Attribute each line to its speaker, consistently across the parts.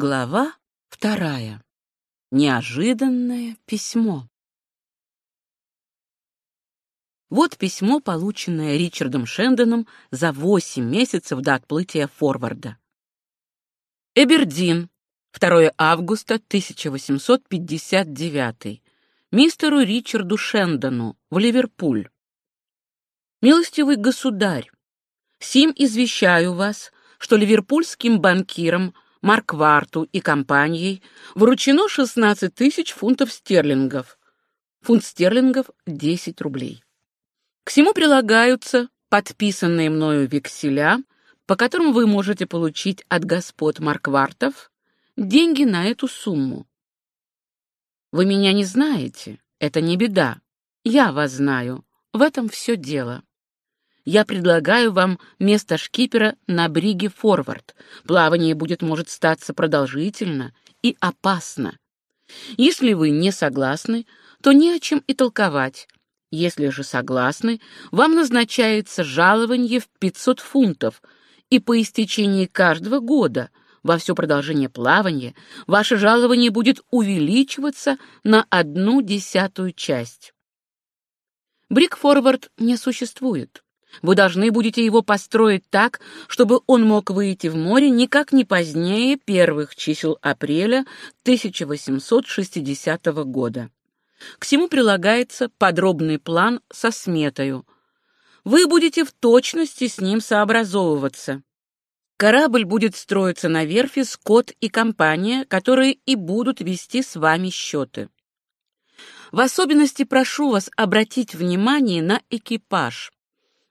Speaker 1: Глава вторая. Неожиданное письмо. Вот письмо, полученное Ричардом Шендоном за восемь месяцев до отплытия форварда. Эбердин, 2 августа 1859. Мистеру Ричарду Шендону, в Ливерпуль. Милостивый государь, сим извещаю вас, что ливерпульским банкирам – Маркварту и компанией вручено 16 тысяч фунтов стерлингов. Фунт стерлингов — 10 рублей. К всему прилагаются подписанные мною векселя, по которым вы можете получить от господ Марквартов деньги на эту сумму. Вы меня не знаете, это не беда. Я вас знаю, в этом все дело я предлагаю вам место шкипера на бриге «Форвард». Плавание будет, может, статься продолжительно и опасно. Если вы не согласны, то не о чем и толковать. Если же согласны, вам назначается жалование в 500 фунтов, и по истечении каждого года во все продолжение плавания ваше жалование будет увеличиваться на одну десятую часть. Брик-форвард не существует. Вы должны будете его построить так, чтобы он мог выйти в море никак не позднее первых чисел апреля 1860 года. К всему прилагается подробный план со сметою. Вы будете в точности с ним сообразовываться. Корабль будет строиться на верфи «Скотт и компания», которые и будут вести с вами счеты. В особенности прошу вас обратить внимание на экипаж.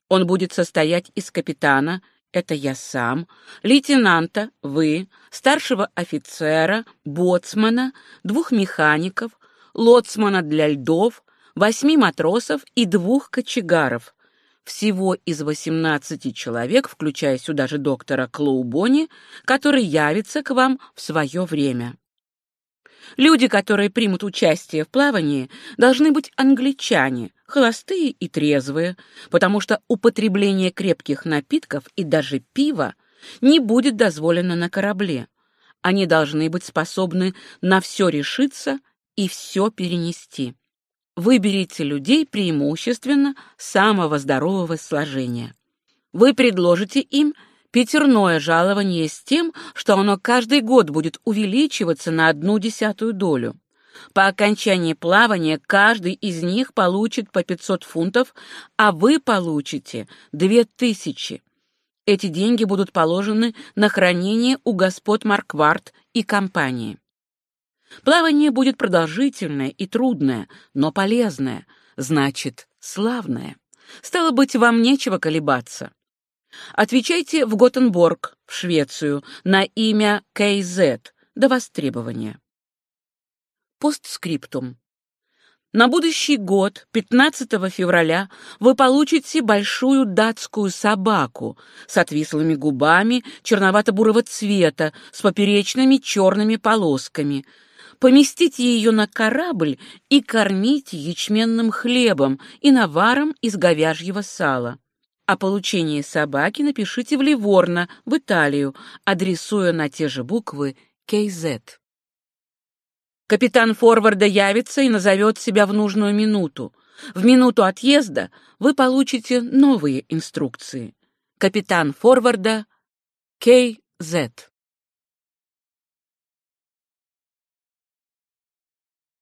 Speaker 1: Он будет состоять из капитана, это я сам, лейтенанта, вы, старшего офицера, боцмана, двух механиков, лоцмана для льдов, восьми матросов и двух кочегаров. Всего из 18 человек, включая сюда же доктора Клоубони, который явится к вам в свое время. Люди, которые примут участие в плавании, должны быть англичане, холостые и трезвые, потому что употребление крепких напитков и даже пива не будет дозволено на корабле. Они должны быть способны на все решиться и все перенести. Выберите людей преимущественно самого здорового сложения. Вы предложите им пятерное жалование с тем, что оно каждый год будет увеличиваться на одну десятую долю. По окончании плавания каждый из них получит по 500 фунтов, а вы получите 2000. Эти деньги будут положены на хранение у господ Маркварт и компании. Плавание будет продолжительное и трудное, но полезное, значит, славное. Стало быть, вам нечего колебаться. Отвечайте в Готенборг, в Швецию, на имя Кейзет до востребования. Постскриптум. На будущий год, 15 февраля, вы получите большую датскую собаку с отвислыми губами черновато-бурого цвета, с поперечными черными полосками. Поместите ее на корабль и кормите ячменным хлебом и наваром из говяжьего сала. О получении собаки напишите в Ливорно, в Италию, адресуя на те же буквы «КЗ». Капитан форварда явится и назовет себя в нужную минуту. В минуту отъезда вы получите новые инструкции. Капитан форварда Зет.